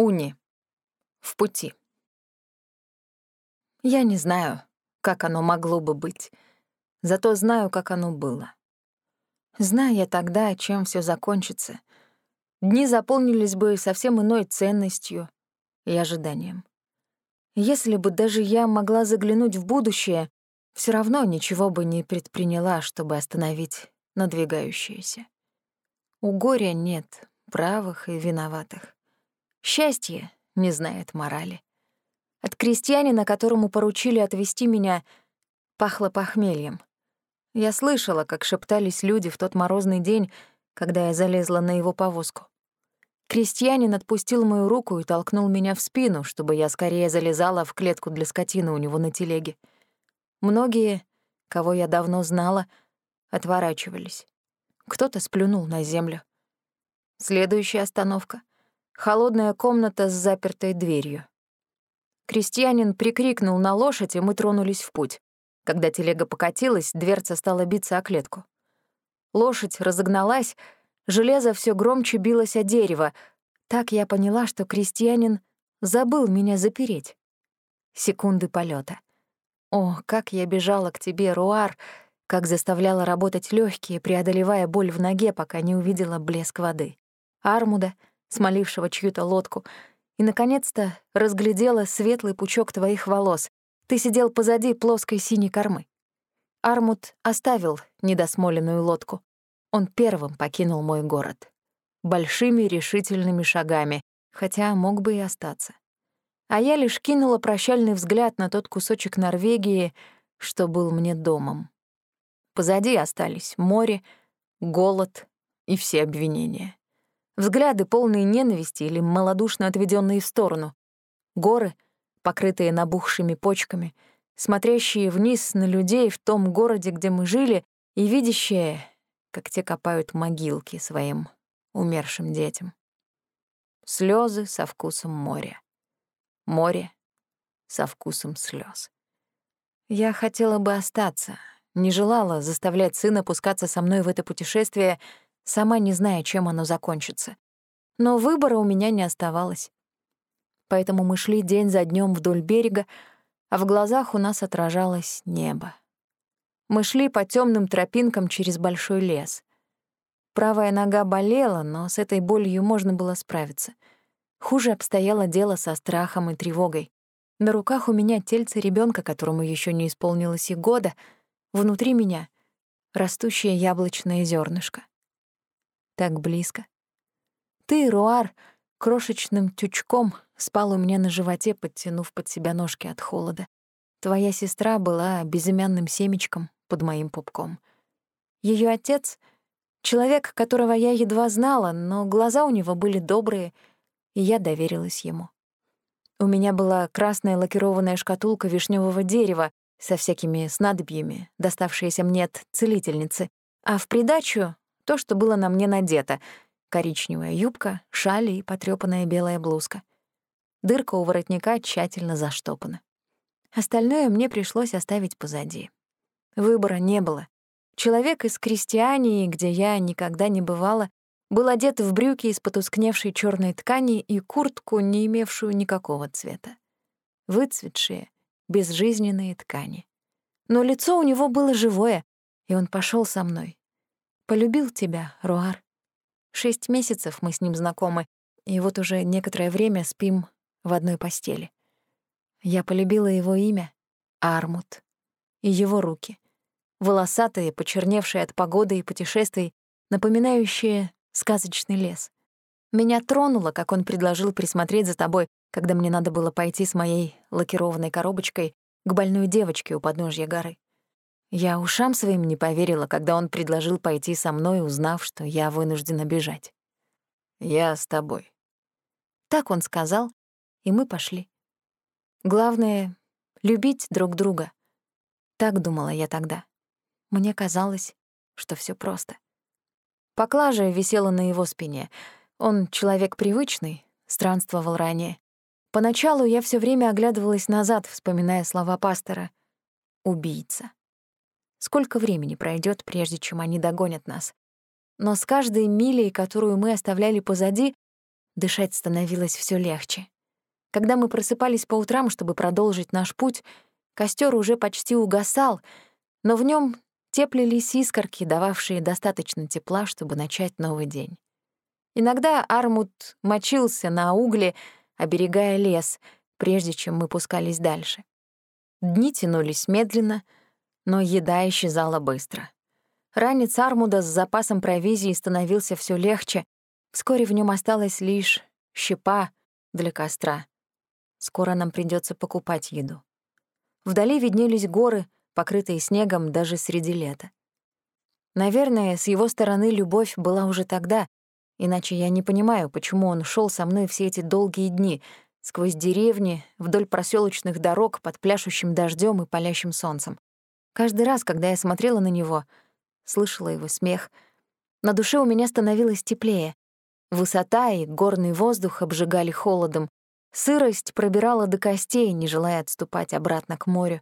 Уни. В пути. Я не знаю, как оно могло бы быть, зато знаю, как оно было. Зная тогда, чем все закончится, дни заполнились бы совсем иной ценностью и ожиданием. Если бы даже я могла заглянуть в будущее, все равно ничего бы не предприняла, чтобы остановить надвигающееся. У горя нет правых и виноватых. Счастье не знает морали. От крестьянина, которому поручили отвезти меня, пахло похмельем. Я слышала, как шептались люди в тот морозный день, когда я залезла на его повозку. Крестьянин отпустил мою руку и толкнул меня в спину, чтобы я скорее залезала в клетку для скотины у него на телеге. Многие, кого я давно знала, отворачивались. Кто-то сплюнул на землю. Следующая остановка холодная комната с запертой дверью. Крестьянин прикрикнул на лошадь, и мы тронулись в путь. Когда телега покатилась, дверца стала биться о клетку. Лошадь разогналась, железо все громче билось о дерево. Так я поняла, что крестьянин забыл меня запереть. Секунды полета. О, как я бежала к тебе, Руар, как заставляла работать легкие, преодолевая боль в ноге, пока не увидела блеск воды. Армуда — смолившего чью-то лодку, и, наконец-то, разглядела светлый пучок твоих волос. Ты сидел позади плоской синей кормы. Армут оставил недосмоленную лодку. Он первым покинул мой город. Большими решительными шагами, хотя мог бы и остаться. А я лишь кинула прощальный взгляд на тот кусочек Норвегии, что был мне домом. Позади остались море, голод и все обвинения. Взгляды, полные ненависти или малодушно отведенные в сторону. Горы, покрытые набухшими почками, смотрящие вниз на людей в том городе, где мы жили, и видящие, как те копают могилки своим умершим детям. Слезы со вкусом моря. Море со вкусом слез. Я хотела бы остаться, не желала заставлять сына пускаться со мной в это путешествие, сама не зная, чем оно закончится. Но выбора у меня не оставалось. Поэтому мы шли день за днем вдоль берега, а в глазах у нас отражалось небо. Мы шли по темным тропинкам через большой лес. Правая нога болела, но с этой болью можно было справиться. Хуже обстояло дело со страхом и тревогой. На руках у меня тельце ребенка, которому еще не исполнилось и года, внутри меня — растущее яблочное зернышко так близко. Ты, Руар, крошечным тючком спал у меня на животе, подтянув под себя ножки от холода. Твоя сестра была безымянным семечком под моим пупком. Ее отец — человек, которого я едва знала, но глаза у него были добрые, и я доверилась ему. У меня была красная лакированная шкатулка вишневого дерева со всякими снадобьями, доставшаяся мне от целительницы, а в придачу то, что было на мне надето — коричневая юбка, шали и потрёпанная белая блузка. Дырка у воротника тщательно заштопана. Остальное мне пришлось оставить позади. Выбора не было. Человек из крестьянии, где я никогда не бывала, был одет в брюки из потускневшей черной ткани и куртку, не имевшую никакого цвета. Выцветшие, безжизненные ткани. Но лицо у него было живое, и он пошел со мной, Полюбил тебя, Руар. Шесть месяцев мы с ним знакомы, и вот уже некоторое время спим в одной постели. Я полюбила его имя — Армут, и его руки, волосатые, почерневшие от погоды и путешествий, напоминающие сказочный лес. Меня тронуло, как он предложил присмотреть за тобой, когда мне надо было пойти с моей лакированной коробочкой к больной девочке у подножья горы. Я ушам своим не поверила, когда он предложил пойти со мной, узнав, что я вынуждена бежать. «Я с тобой». Так он сказал, и мы пошли. Главное — любить друг друга. Так думала я тогда. Мне казалось, что все просто. Поклажа висела на его спине. Он человек привычный, странствовал ранее. Поначалу я все время оглядывалась назад, вспоминая слова пастора. «Убийца». Сколько времени пройдет, прежде чем они догонят нас? Но с каждой милей, которую мы оставляли позади, Дышать становилось все легче. Когда мы просыпались по утрам, чтобы продолжить наш путь, костер уже почти угасал, но в нем теплились искорки, дававшие достаточно тепла, чтобы начать новый день. Иногда Армут мочился на угле, оберегая лес, прежде чем мы пускались дальше. Дни тянулись медленно, но еда исчезала быстро. Ранец Армуда с запасом провизии становился все легче, вскоре в нем осталась лишь щепа для костра. Скоро нам придется покупать еду. Вдали виднелись горы, покрытые снегом даже среди лета. Наверное, с его стороны любовь была уже тогда, иначе я не понимаю, почему он шел со мной все эти долгие дни, сквозь деревни, вдоль проселочных дорог, под пляшущим дождем и палящим солнцем. Каждый раз, когда я смотрела на него, слышала его смех, на душе у меня становилось теплее. Высота и горный воздух обжигали холодом, Сырость пробирала до костей, не желая отступать обратно к морю.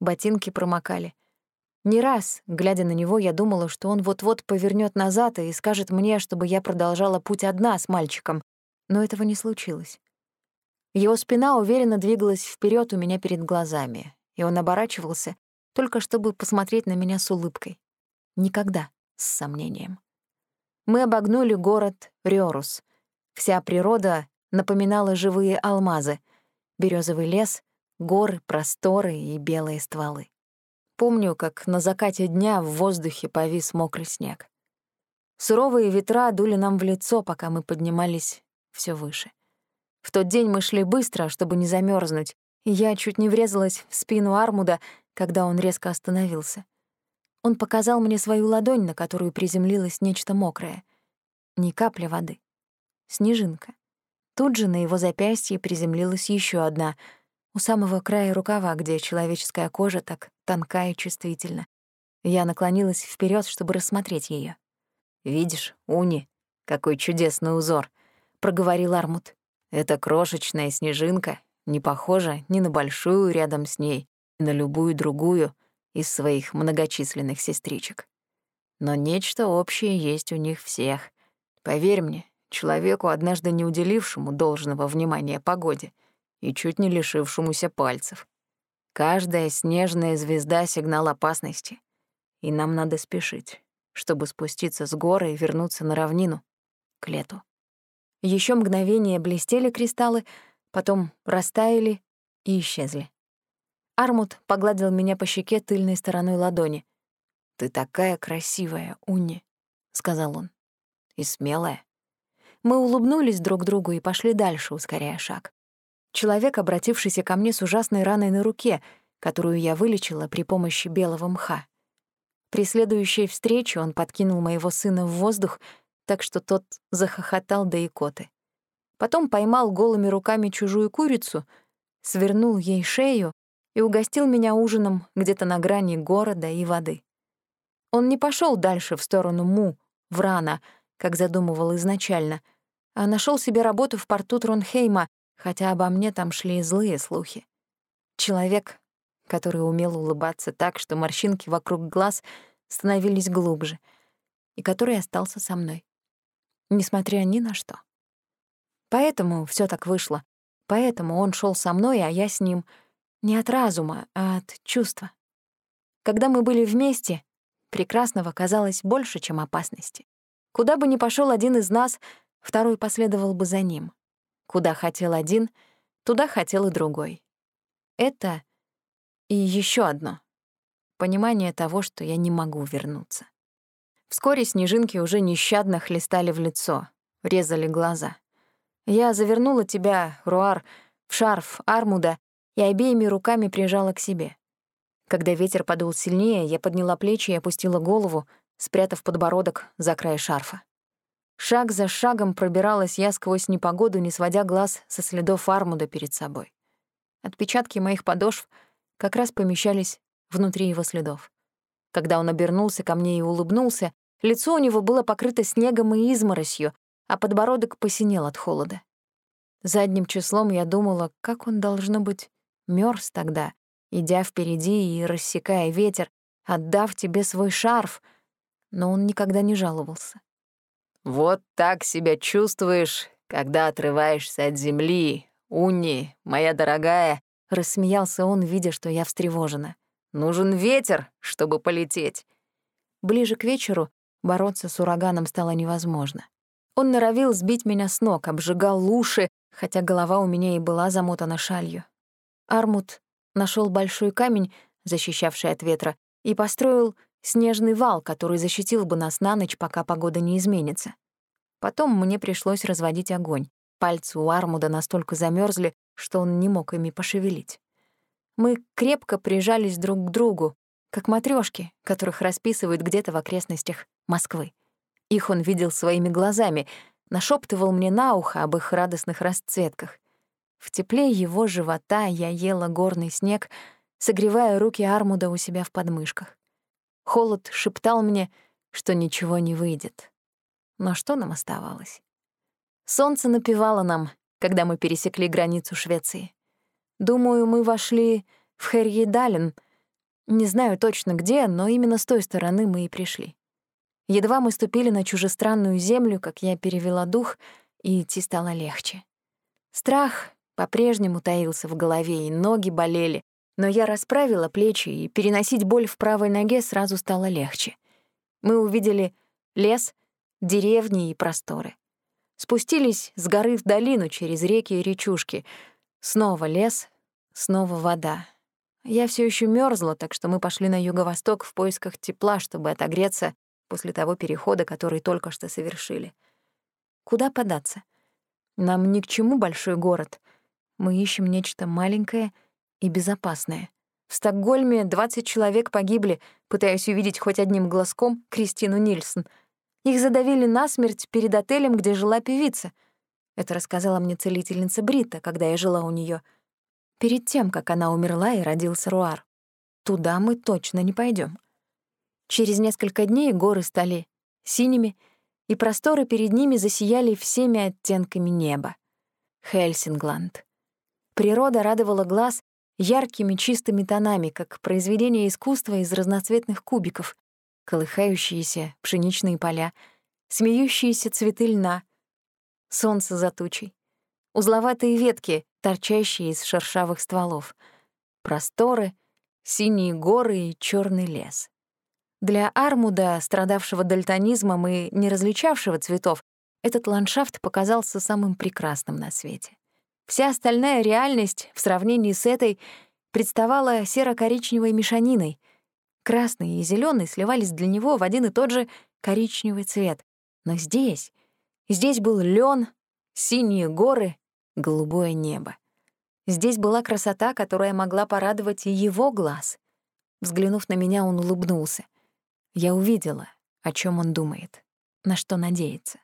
Ботинки промокали. Не раз, глядя на него, я думала, что он вот-вот повернет назад и скажет мне, чтобы я продолжала путь одна с мальчиком, но этого не случилось. Его спина уверенно двигалась вперед у меня перед глазами, и он оборачивался, только чтобы посмотреть на меня с улыбкой. Никогда с сомнением. Мы обогнули город Рёрус. Вся природа напоминала живые алмазы, березовый лес, горы, просторы и белые стволы. Помню, как на закате дня в воздухе повис мокрый снег. Суровые ветра дули нам в лицо, пока мы поднимались все выше. В тот день мы шли быстро, чтобы не замерзнуть, я чуть не врезалась в спину Армуда, когда он резко остановился. Он показал мне свою ладонь, на которую приземлилось нечто мокрое. Ни капли воды. Снежинка. Тут же на его запястье приземлилась еще одна, у самого края рукава, где человеческая кожа так тонка и чувствительна. Я наклонилась вперед, чтобы рассмотреть ее. «Видишь, Уни, какой чудесный узор!» — проговорил Армут. «Это крошечная снежинка, не похожа ни на большую рядом с ней, на любую другую из своих многочисленных сестричек. Но нечто общее есть у них всех. Поверь мне, человеку, однажды не уделившему должного внимания погоде и чуть не лишившемуся пальцев. Каждая снежная звезда — сигнал опасности, и нам надо спешить, чтобы спуститься с горы и вернуться на равнину, к лету. Еще мгновение блестели кристаллы, потом растаяли и исчезли. Армут погладил меня по щеке тыльной стороной ладони. «Ты такая красивая, Унни», — сказал он, — «и смелая». Мы улыбнулись друг другу и пошли дальше, ускоряя шаг. Человек, обратившийся ко мне с ужасной раной на руке, которую я вылечила при помощи белого мха. При следующей встрече он подкинул моего сына в воздух, так что тот захохотал до икоты. Потом поймал голыми руками чужую курицу, свернул ей шею и угостил меня ужином где-то на грани города и воды. Он не пошел дальше в сторону Му, Врана, как задумывал изначально — а нашел себе работу в порту Тронхейма, хотя обо мне там шли злые слухи. Человек, который умел улыбаться так, что морщинки вокруг глаз становились глубже, и который остался со мной, несмотря ни на что. Поэтому все так вышло. Поэтому он шел со мной, а я с ним не от разума, а от чувства. Когда мы были вместе, прекрасного казалось больше, чем опасности. Куда бы ни пошел один из нас — второй последовал бы за ним. Куда хотел один, туда хотел и другой. Это и еще одно — понимание того, что я не могу вернуться. Вскоре снежинки уже нещадно хлестали в лицо, резали глаза. Я завернула тебя, Руар, в шарф Армуда и обеими руками прижала к себе. Когда ветер подул сильнее, я подняла плечи и опустила голову, спрятав подбородок за край шарфа. Шаг за шагом пробиралась я сквозь непогоду, не сводя глаз со следов Армуда перед собой. Отпечатки моих подошв как раз помещались внутри его следов. Когда он обернулся ко мне и улыбнулся, лицо у него было покрыто снегом и изморосью, а подбородок посинел от холода. Задним числом я думала, как он, должно быть, мёрз тогда, идя впереди и рассекая ветер, отдав тебе свой шарф, но он никогда не жаловался. «Вот так себя чувствуешь, когда отрываешься от земли, Уни, моя дорогая, рассмеялся он, видя, что я встревожена. Нужен ветер, чтобы полететь. Ближе к вечеру бороться с ураганом стало невозможно. Он норовил сбить меня с ног, обжигал уши, хотя голова у меня и была замотана шалью. Армут нашел большой камень, защищавший от ветра, и построил снежный вал, который защитил бы нас на ночь, пока погода не изменится. Потом мне пришлось разводить огонь. Пальцы у Армуда настолько замерзли, что он не мог ими пошевелить. Мы крепко прижались друг к другу, как матрешки, которых расписывают где-то в окрестностях Москвы. Их он видел своими глазами, нашептывал мне на ухо об их радостных расцветках. В тепле его живота я ела горный снег, согревая руки Армуда у себя в подмышках. Холод шептал мне, что ничего не выйдет. Но что нам оставалось? Солнце напевало нам, когда мы пересекли границу Швеции. Думаю, мы вошли в Херьедален. Не знаю точно где, но именно с той стороны мы и пришли. Едва мы ступили на чужестранную землю, как я перевела дух, и идти стало легче. Страх по-прежнему таился в голове, и ноги болели, но я расправила плечи, и переносить боль в правой ноге сразу стало легче. Мы увидели лес, деревни и просторы. Спустились с горы в долину через реки и речушки. Снова лес, снова вода. Я все еще мерзла, так что мы пошли на юго-восток в поисках тепла, чтобы отогреться после того перехода, который только что совершили. Куда податься? Нам ни к чему большой город. Мы ищем нечто маленькое и безопасное. В Стокгольме 20 человек погибли, пытаясь увидеть хоть одним глазком Кристину Нильсон. Их задавили насмерть перед отелем, где жила певица. Это рассказала мне целительница Брита, когда я жила у нее. Перед тем, как она умерла и родился Руар. Туда мы точно не пойдем. Через несколько дней горы стали синими, и просторы перед ними засияли всеми оттенками неба. Хельсингланд. Природа радовала глаз яркими чистыми тонами, как произведение искусства из разноцветных кубиков, колыхающиеся пшеничные поля, смеющиеся цветы льна, солнце за тучей, узловатые ветки, торчащие из шершавых стволов, просторы, синие горы и черный лес. Для Армуда, страдавшего дальтонизмом и не различавшего цветов, этот ландшафт показался самым прекрасным на свете. Вся остальная реальность в сравнении с этой представала серо-коричневой мешаниной. Красный и зеленый сливались для него в один и тот же коричневый цвет. Но здесь, здесь был лен, синие горы, голубое небо. Здесь была красота, которая могла порадовать и его глаз. Взглянув на меня, он улыбнулся. Я увидела, о чем он думает, на что надеется.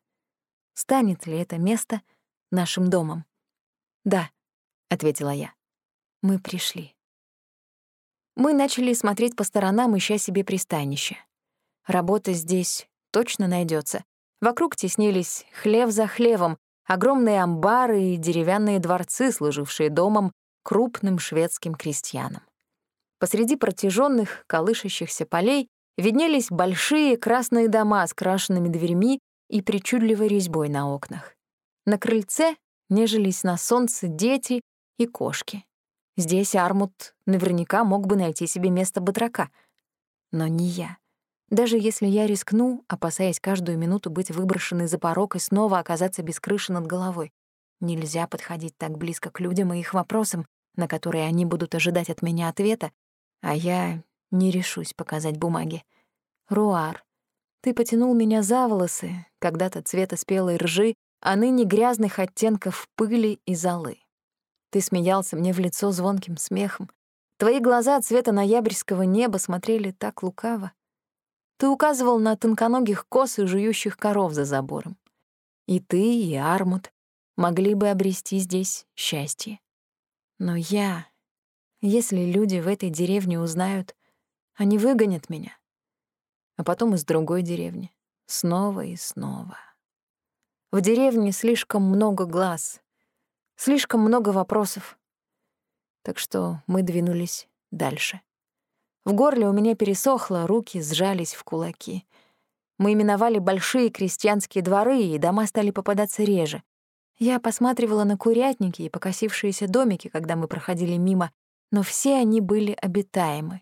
Станет ли это место нашим домом? «Да», — ответила я. «Мы пришли». Мы начали смотреть по сторонам, ища себе пристанище. Работа здесь точно найдется. Вокруг теснились хлев за хлевом, огромные амбары и деревянные дворцы, служившие домом крупным шведским крестьянам. Посреди протяженных, колышащихся полей виднелись большие красные дома с крашенными дверьми и причудливой резьбой на окнах. На крыльце нежились на солнце дети и кошки. Здесь Армут наверняка мог бы найти себе место батрака. Но не я. Даже если я рискну, опасаясь каждую минуту быть выброшенной за порог и снова оказаться без крыши над головой, нельзя подходить так близко к людям и их вопросам, на которые они будут ожидать от меня ответа, а я не решусь показать бумаги. Руар, ты потянул меня за волосы, когда-то цвета спелой ржи, а ныне грязных оттенков пыли и золы. Ты смеялся мне в лицо звонким смехом. Твои глаза цвета ноябрьского неба смотрели так лукаво. Ты указывал на тонконогих коз и жующих коров за забором. И ты, и Армут могли бы обрести здесь счастье. Но я... Если люди в этой деревне узнают, они выгонят меня. А потом из другой деревни. Снова и снова. В деревне слишком много глаз, слишком много вопросов. Так что мы двинулись дальше. В горле у меня пересохло, руки сжались в кулаки. Мы именовали большие крестьянские дворы, и дома стали попадаться реже. Я посматривала на курятники и покосившиеся домики, когда мы проходили мимо, но все они были обитаемы.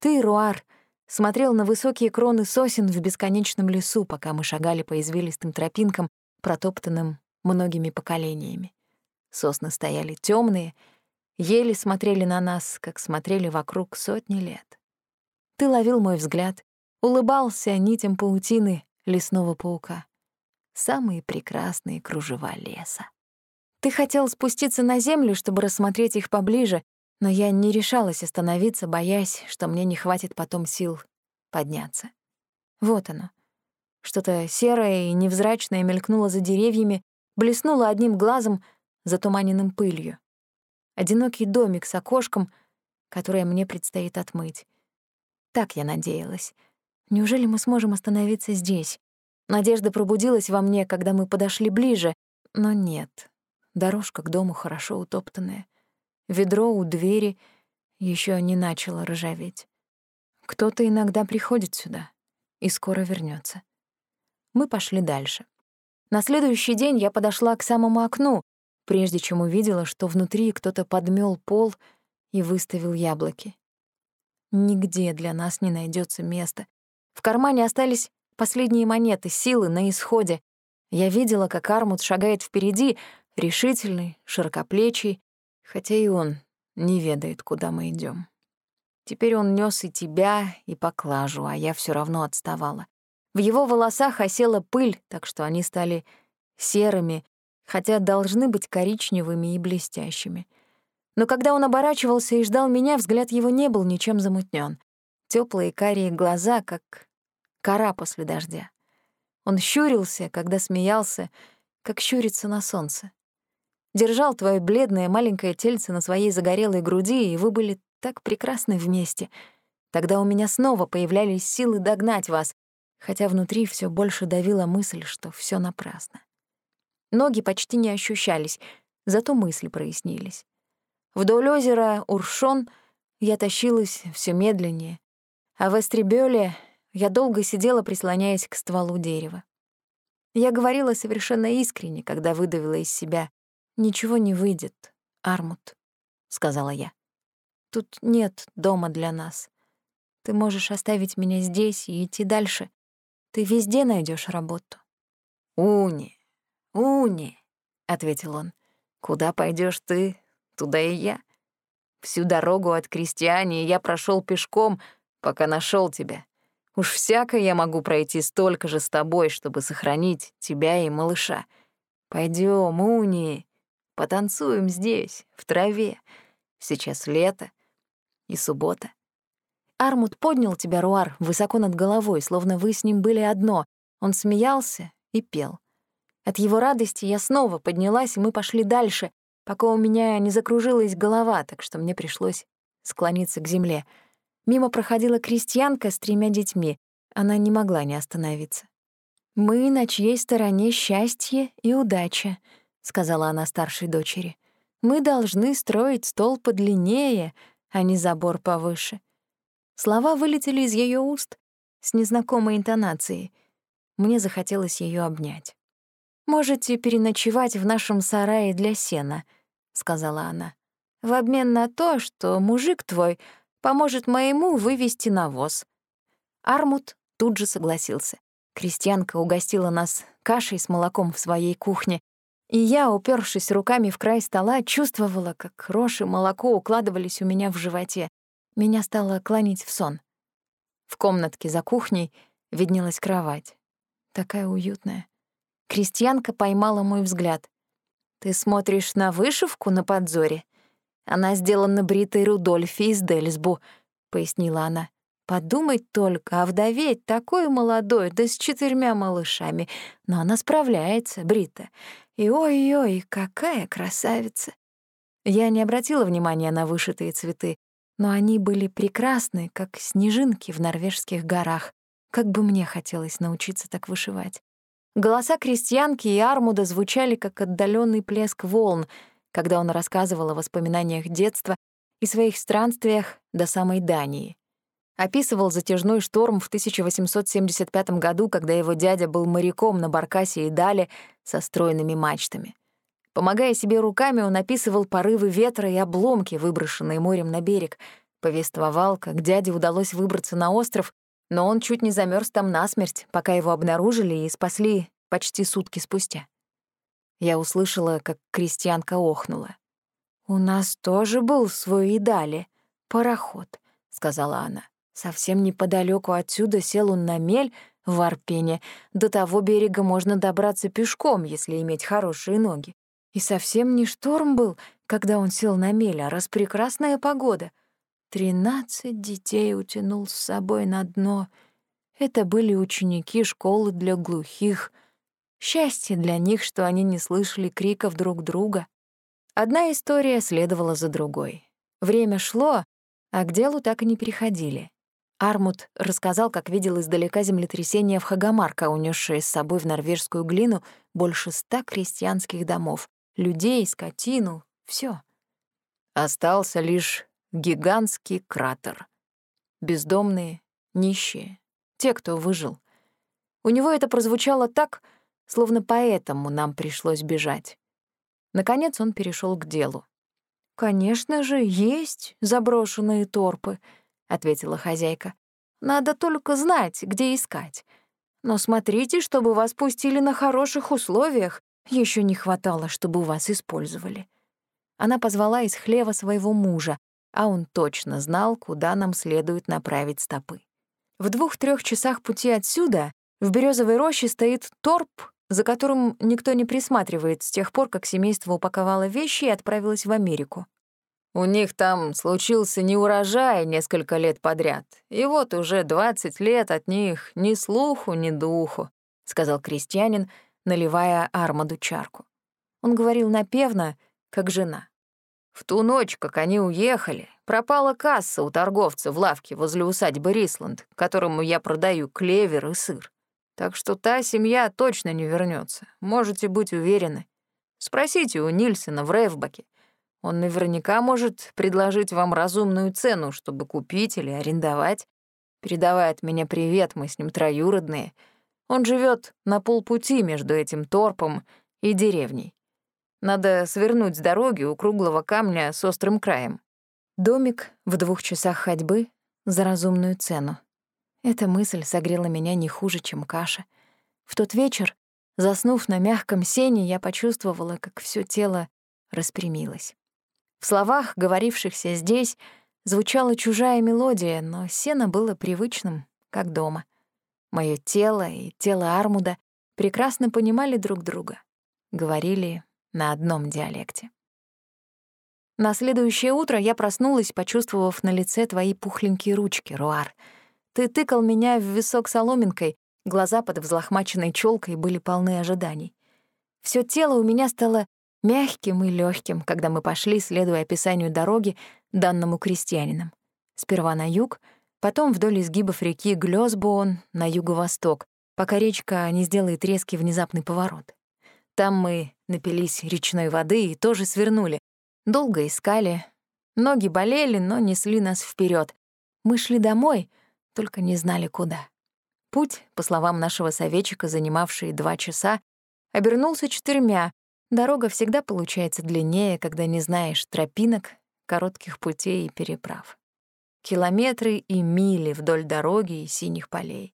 Ты, Руар, смотрел на высокие кроны сосен в бесконечном лесу, пока мы шагали по извилистым тропинкам, протоптанным многими поколениями. Сосны стояли темные, ели смотрели на нас, как смотрели вокруг сотни лет. Ты ловил мой взгляд, улыбался нитям паутины лесного паука. Самые прекрасные кружева леса. Ты хотел спуститься на землю, чтобы рассмотреть их поближе, но я не решалась остановиться, боясь, что мне не хватит потом сил подняться. Вот оно. Что-то серое и невзрачное мелькнуло за деревьями, блеснуло одним глазом, затуманенным пылью. Одинокий домик с окошком, которое мне предстоит отмыть. Так я надеялась. Неужели мы сможем остановиться здесь? Надежда пробудилась во мне, когда мы подошли ближе, но нет. Дорожка к дому хорошо утоптанная. Ведро у двери еще не начало ржаветь. Кто-то иногда приходит сюда и скоро вернется. Мы пошли дальше. На следующий день я подошла к самому окну, прежде чем увидела, что внутри кто-то подмёл пол и выставил яблоки. Нигде для нас не найдется места. В кармане остались последние монеты, силы на исходе. Я видела, как Армут шагает впереди, решительный, широкоплечий, хотя и он не ведает, куда мы идем. Теперь он нёс и тебя, и поклажу, а я всё равно отставала. В его волосах осела пыль, так что они стали серыми, хотя должны быть коричневыми и блестящими. Но когда он оборачивался и ждал меня, взгляд его не был ничем замутнён. Тёплые карие глаза, как кора после дождя. Он щурился, когда смеялся, как щурится на солнце. Держал твое бледное маленькое тельце на своей загорелой груди, и вы были так прекрасны вместе. Тогда у меня снова появлялись силы догнать вас, хотя внутри все больше давила мысль, что все напрасно. Ноги почти не ощущались, зато мысли прояснились. Вдоль озера Уршон я тащилась все медленнее, а в Эстребёле я долго сидела, прислоняясь к стволу дерева. Я говорила совершенно искренне, когда выдавила из себя «Ничего не выйдет, Армут», — сказала я. «Тут нет дома для нас. Ты можешь оставить меня здесь и идти дальше. Ты везде найдешь работу». «Уни, Уни», — ответил он, — «куда пойдешь ты, туда и я. Всю дорогу от крестьяне я прошел пешком, пока нашел тебя. Уж всяко я могу пройти столько же с тобой, чтобы сохранить тебя и малыша. Пойдем, Уни, Потанцуем здесь, в траве. Сейчас лето и суббота. Армут поднял тебя, Руар, высоко над головой, словно вы с ним были одно. Он смеялся и пел. От его радости я снова поднялась, и мы пошли дальше, пока у меня не закружилась голова, так что мне пришлось склониться к земле. Мимо проходила крестьянка с тремя детьми. Она не могла не остановиться. «Мы на чьей стороне счастье и удача», — сказала она старшей дочери. «Мы должны строить стол подлиннее, а не забор повыше». Слова вылетели из ее уст с незнакомой интонацией. Мне захотелось ее обнять. «Можете переночевать в нашем сарае для сена», — сказала она, «в обмен на то, что мужик твой поможет моему вывести навоз». Армут тут же согласился. Крестьянка угостила нас кашей с молоком в своей кухне, и я, упершись руками в край стола, чувствовала, как рожь и молоко укладывались у меня в животе. Меня стало клонить в сон. В комнатке за кухней виднелась кровать. Такая уютная. Крестьянка поймала мой взгляд. «Ты смотришь на вышивку на подзоре? Она сделана бритой Рудольфи из Дельсбу», — пояснила она. «Подумать только, а вдоветь такой молодой, да с четырьмя малышами. Но она справляется, Брита. И ой-ой, какая красавица! Я не обратила внимания на вышитые цветы, но они были прекрасны, как снежинки в норвежских горах. Как бы мне хотелось научиться так вышивать. Голоса крестьянки и Армуда звучали, как отдаленный плеск волн, когда он рассказывал о воспоминаниях детства и своих странствиях до самой Дании. Описывал затяжной шторм в 1875 году, когда его дядя был моряком на Баркасе и Дале со стройными мачтами. Помогая себе руками, он описывал порывы ветра и обломки, выброшенные морем на берег. Повествовал, как дяде удалось выбраться на остров, но он чуть не замерз там насмерть, пока его обнаружили и спасли почти сутки спустя. Я услышала, как крестьянка охнула. «У нас тоже был свой идали, пароход», — сказала она. «Совсем неподалеку отсюда сел он на мель в Арпене. До того берега можно добраться пешком, если иметь хорошие ноги. И совсем не шторм был, когда он сел на мель, а распрекрасная погода. Тринадцать детей утянул с собой на дно. Это были ученики школы для глухих. Счастье для них, что они не слышали криков друг друга. Одна история следовала за другой. Время шло, а к делу так и не переходили. Армут рассказал, как видел издалека землетрясение в Хагамарка, унесшее с собой в норвежскую глину больше ста крестьянских домов людей, скотину, все. Остался лишь гигантский кратер. Бездомные, нищие, те, кто выжил. У него это прозвучало так, словно поэтому нам пришлось бежать. Наконец он перешел к делу. «Конечно же, есть заброшенные торпы», — ответила хозяйка. «Надо только знать, где искать. Но смотрите, чтобы вас пустили на хороших условиях, еще не хватало, чтобы вас использовали. Она позвала из хлева своего мужа, а он точно знал, куда нам следует направить стопы. В двух-трех часах пути отсюда в березовой роще стоит торп, за которым никто не присматривает с тех пор, как семейство упаковало вещи и отправилось в Америку. У них там случился неурожай несколько лет подряд, и вот уже 20 лет от них ни слуху, ни духу, — сказал крестьянин, наливая Армаду чарку. Он говорил напевно, как жена. В ту ночь, как они уехали, пропала касса у торговца в лавке возле усадьбы Рисланд, которому я продаю клевер и сыр. Так что та семья точно не вернется. можете быть уверены. Спросите у Нильсона в Рейвбаке. Он наверняка может предложить вам разумную цену, чтобы купить или арендовать. Передавай от меня привет, мы с ним троюродные — он живет на полпути между этим торпом и деревней. Надо свернуть с дороги у круглого камня с острым краем. Домик в двух часах ходьбы за разумную цену. Эта мысль согрела меня не хуже, чем каша. В тот вечер, заснув на мягком сене, я почувствовала, как все тело распрямилось. В словах, говорившихся здесь, звучала чужая мелодия, но сено было привычным, как дома. Моё тело и тело Армуда прекрасно понимали друг друга, говорили на одном диалекте. На следующее утро я проснулась, почувствовав на лице твои пухленькие ручки, Руар. Ты тыкал меня в висок соломинкой, глаза под взлохмаченной челкой были полны ожиданий. Всё тело у меня стало мягким и легким, когда мы пошли, следуя описанию дороги, данному крестьянинам. Сперва на юг — потом вдоль изгибов реки Глёсбоон на юго-восток, пока речка не сделает резкий внезапный поворот. Там мы напились речной воды и тоже свернули. Долго искали. Ноги болели, но несли нас вперед. Мы шли домой, только не знали, куда. Путь, по словам нашего советчика, занимавший два часа, обернулся четырьмя. Дорога всегда получается длиннее, когда не знаешь тропинок, коротких путей и переправ. Километры и мили вдоль дороги и синих полей.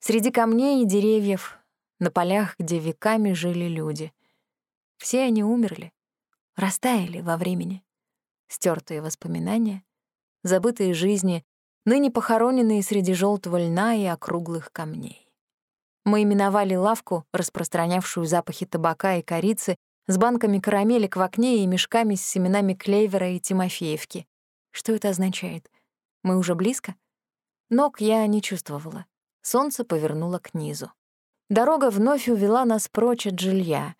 Среди камней и деревьев, на полях, где веками жили люди. Все они умерли, растаяли во времени. Стертые воспоминания, забытые жизни, ныне похороненные среди желтого льна и округлых камней. Мы именовали лавку, распространявшую запахи табака и корицы, с банками карамелек в окне и мешками с семенами клевера и тимофеевки. Что это означает? Мы уже близко? Ног я не чувствовала. Солнце повернуло к низу. Дорога вновь увела нас прочь от жилья.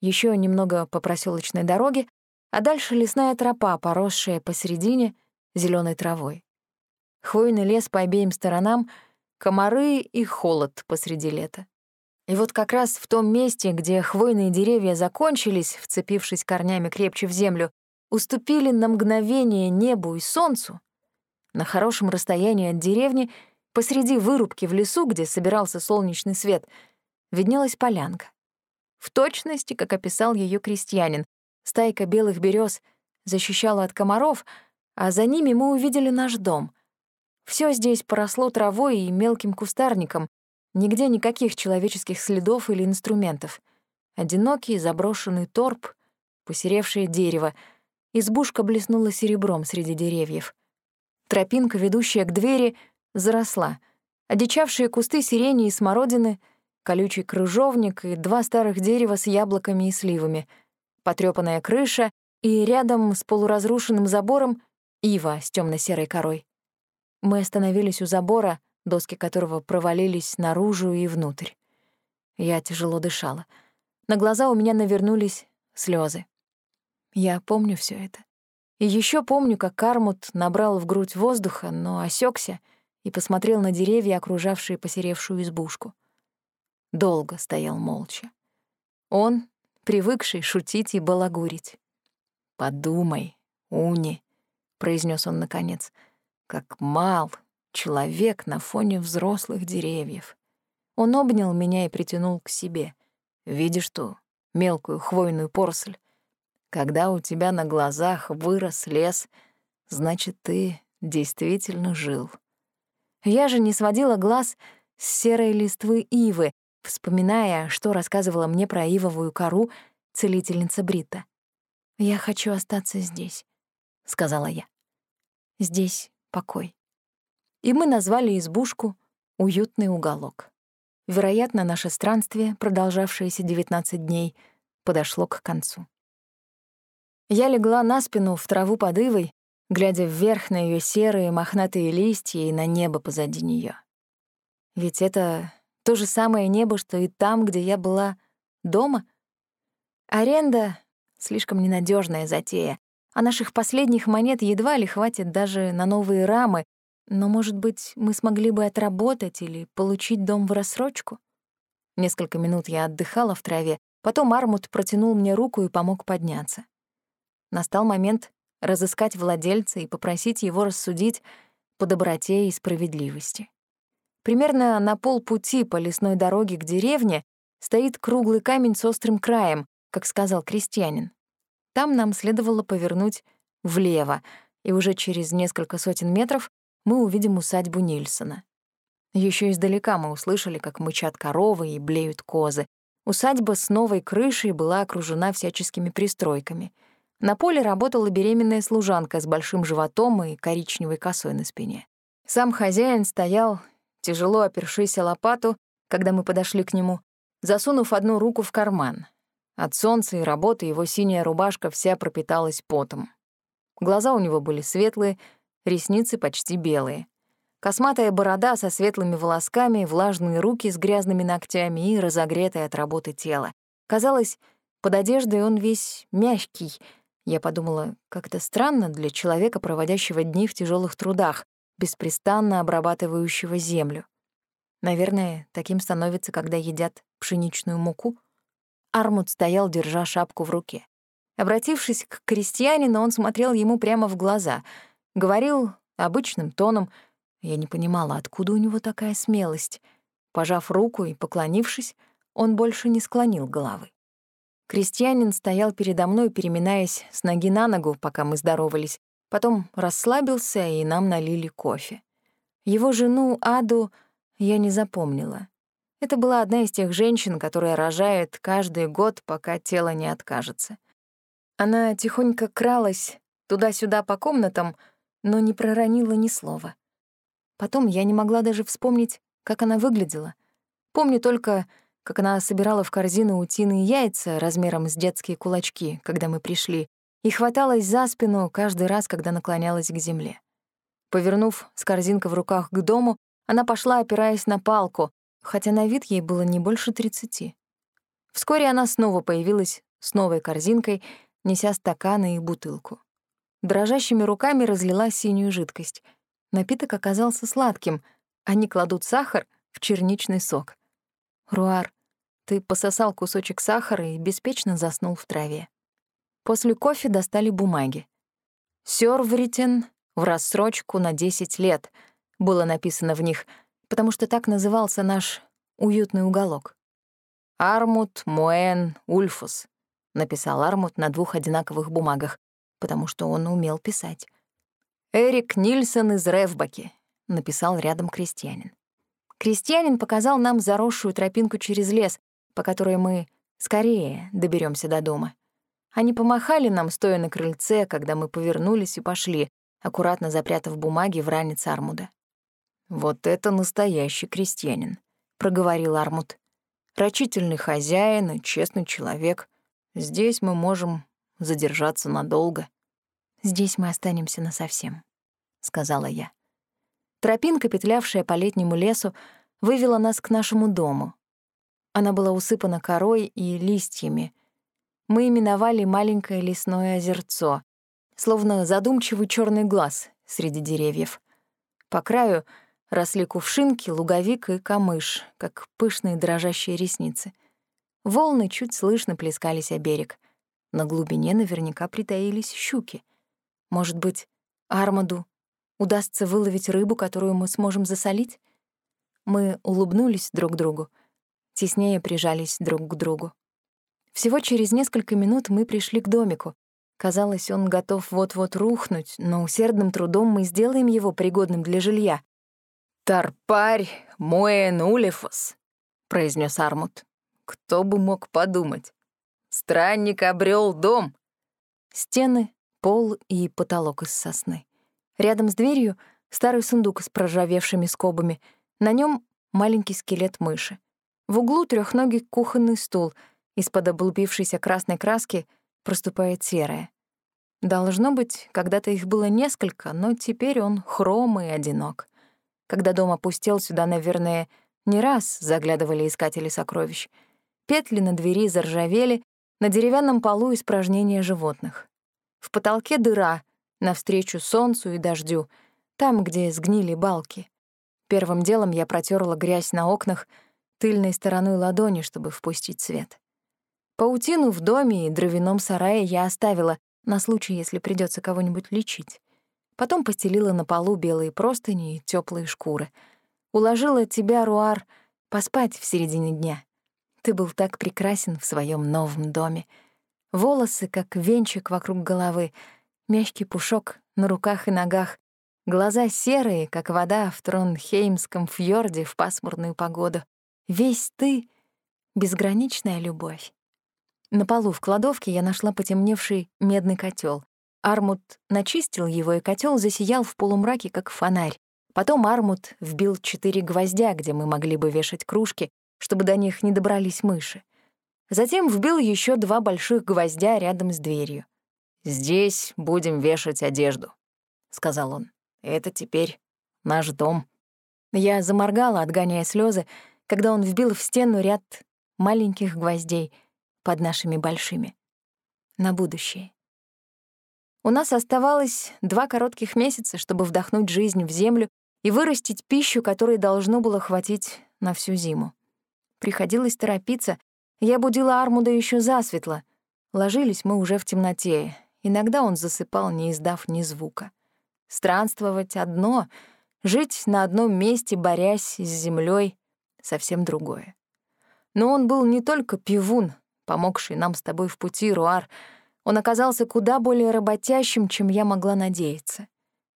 Еще немного по проселочной дороге, а дальше лесная тропа, поросшая посередине зеленой травой. Хвойный лес по обеим сторонам, комары и холод посреди лета. И вот как раз в том месте, где хвойные деревья закончились, вцепившись корнями крепче в землю, уступили на мгновение небу и солнцу, на хорошем расстоянии от деревни, посреди вырубки в лесу, где собирался солнечный свет, виднелась полянка. в точности, как описал ее крестьянин. Стайка белых берез защищала от комаров, а за ними мы увидели наш дом. Все здесь поросло травой и мелким кустарником, нигде никаких человеческих следов или инструментов. Одинокий заброшенный торп, посеревшее дерево, избушка блеснула серебром среди деревьев. Тропинка, ведущая к двери, заросла. Одичавшие кусты сирени и смородины, колючий крыжовник и два старых дерева с яблоками и сливами, потрёпанная крыша и рядом с полуразрушенным забором ива с темно серой корой. Мы остановились у забора, доски которого провалились наружу и внутрь. Я тяжело дышала. На глаза у меня навернулись слезы. Я помню все это. И еще помню, как Кармут набрал в грудь воздуха, но осекся и посмотрел на деревья, окружавшие посеревшую избушку. Долго стоял молча. Он, привыкший шутить и балагурить. «Подумай, Уни», — произнес он наконец, — «как мал человек на фоне взрослых деревьев». Он обнял меня и притянул к себе. «Видишь ту мелкую хвойную поросль? Когда у тебя на глазах вырос лес, значит, ты действительно жил. Я же не сводила глаз с серой листвы ивы, вспоминая, что рассказывала мне про ивовую кору целительница Брита. «Я хочу остаться здесь», — сказала я. «Здесь покой». И мы назвали избушку «Уютный уголок». Вероятно, наше странствие, продолжавшееся 19 дней, подошло к концу. Я легла на спину в траву под ивой, глядя вверх на ее серые мохнатые листья и на небо позади нее. Ведь это то же самое небо, что и там, где я была дома. Аренда — слишком ненадежная затея, а наших последних монет едва ли хватит даже на новые рамы, но, может быть, мы смогли бы отработать или получить дом в рассрочку? Несколько минут я отдыхала в траве, потом Армут протянул мне руку и помог подняться. Настал момент разыскать владельца и попросить его рассудить по доброте и справедливости. Примерно на полпути по лесной дороге к деревне стоит круглый камень с острым краем, как сказал крестьянин. Там нам следовало повернуть влево, и уже через несколько сотен метров мы увидим усадьбу Нильсона. Еще издалека мы услышали, как мычат коровы и блеют козы. Усадьба с новой крышей была окружена всяческими пристройками — на поле работала беременная служанка с большим животом и коричневой косой на спине. Сам хозяин стоял, тяжело опершись о лопату, когда мы подошли к нему, засунув одну руку в карман. От солнца и работы его синяя рубашка вся пропиталась потом. Глаза у него были светлые, ресницы почти белые. Косматая борода со светлыми волосками, влажные руки с грязными ногтями и разогретое от работы тело. Казалось, под одеждой он весь мягкий, я подумала, как это странно для человека, проводящего дни в тяжелых трудах, беспрестанно обрабатывающего землю. Наверное, таким становится, когда едят пшеничную муку. Армуд стоял, держа шапку в руке. Обратившись к крестьянину, он смотрел ему прямо в глаза, говорил обычным тоном. Я не понимала, откуда у него такая смелость. Пожав руку и поклонившись, он больше не склонил головы. Крестьянин стоял передо мной, переминаясь с ноги на ногу, пока мы здоровались. Потом расслабился, и нам налили кофе. Его жену Аду я не запомнила. Это была одна из тех женщин, которая рожает каждый год, пока тело не откажется. Она тихонько кралась туда-сюда по комнатам, но не проронила ни слова. Потом я не могла даже вспомнить, как она выглядела. Помню только, как она собирала в корзину утиные яйца размером с детские кулачки, когда мы пришли, и хваталась за спину каждый раз, когда наклонялась к земле. Повернув с корзинкой в руках к дому, она пошла, опираясь на палку, хотя на вид ей было не больше тридцати. Вскоре она снова появилась с новой корзинкой, неся стаканы и бутылку. Дрожащими руками разлила синюю жидкость. Напиток оказался сладким. Они кладут сахар в черничный сок. Руар, ты пососал кусочек сахара и беспечно заснул в траве. После кофе достали бумаги. «Сёрвритен в рассрочку на 10 лет», было написано в них, потому что так назывался наш уютный уголок. Армут Муэн Ульфус, написал Армут на двух одинаковых бумагах, потому что он умел писать. Эрик Нильсон из Ревбаки, написал рядом крестьянин. Крестьянин показал нам заросшую тропинку через лес, по которой мы скорее доберемся до дома. Они помахали нам, стоя на крыльце, когда мы повернулись и пошли, аккуратно запрятав бумаги в ранец Армуда. «Вот это настоящий крестьянин», — проговорил Армуд. «Рачительный хозяин и честный человек. Здесь мы можем задержаться надолго». «Здесь мы останемся насовсем», — сказала я. Тропинка, петлявшая по летнему лесу, вывела нас к нашему дому. Она была усыпана корой и листьями. Мы именовали маленькое лесное озерцо, словно задумчивый черный глаз среди деревьев. По краю росли кувшинки, луговик и камыш, как пышные дрожащие ресницы. Волны чуть слышно плескались о берег. На глубине наверняка притаились щуки. Может быть, Армаду удастся выловить рыбу, которую мы сможем засолить? Мы улыбнулись друг другу, теснее прижались друг к другу. Всего через несколько минут мы пришли к домику, Казалось, он готов вот-вот рухнуть, но усердным трудом мы сделаем его пригодным для жилья. «Тарпарь Моэн Улифос», — произнес Армут. «Кто бы мог подумать? Странник обрел дом». Стены, пол и потолок из сосны. Рядом с дверью старый сундук с проржавевшими скобами. На нем маленький скелет мыши. В углу трехногий кухонный стул. Из-под облупившейся красной краски — проступает серое. Должно быть, когда-то их было несколько, но теперь он хром и одинок. Когда дом опустел, сюда, наверное, не раз заглядывали искатели сокровищ. Петли на двери заржавели, на деревянном полу испражнения животных. В потолке дыра, навстречу солнцу и дождю, там, где сгнили балки. Первым делом я протерла грязь на окнах тыльной стороной ладони, чтобы впустить свет. Паутину в доме и дровяном сарае я оставила на случай, если придется кого-нибудь лечить. Потом постелила на полу белые простыни и теплые шкуры. Уложила тебя, Руар, поспать в середине дня. Ты был так прекрасен в своем новом доме. Волосы, как венчик вокруг головы, мягкий пушок на руках и ногах, глаза серые, как вода в Тронхеймском фьорде в пасмурную погоду. Весь ты — безграничная любовь. На полу в кладовке я нашла потемневший медный котел. Армут начистил его, и котел засиял в полумраке, как фонарь. Потом Армут вбил четыре гвоздя, где мы могли бы вешать кружки, чтобы до них не добрались мыши. Затем вбил еще два больших гвоздя рядом с дверью. «Здесь будем вешать одежду», — сказал он. «Это теперь наш дом». Я заморгала, отгоняя слезы, когда он вбил в стену ряд маленьких гвоздей — под нашими большими. На будущее. У нас оставалось два коротких месяца, чтобы вдохнуть жизнь в землю и вырастить пищу, которой должно было хватить на всю зиму. Приходилось торопиться. Я будила Армуда еще засветло. Ложились мы уже в темноте. Иногда он засыпал, не издав ни звука. Странствовать одно, жить на одном месте, борясь с землей, совсем другое. Но он был не только пивун, помогший нам с тобой в пути, Руар, он оказался куда более работящим, чем я могла надеяться.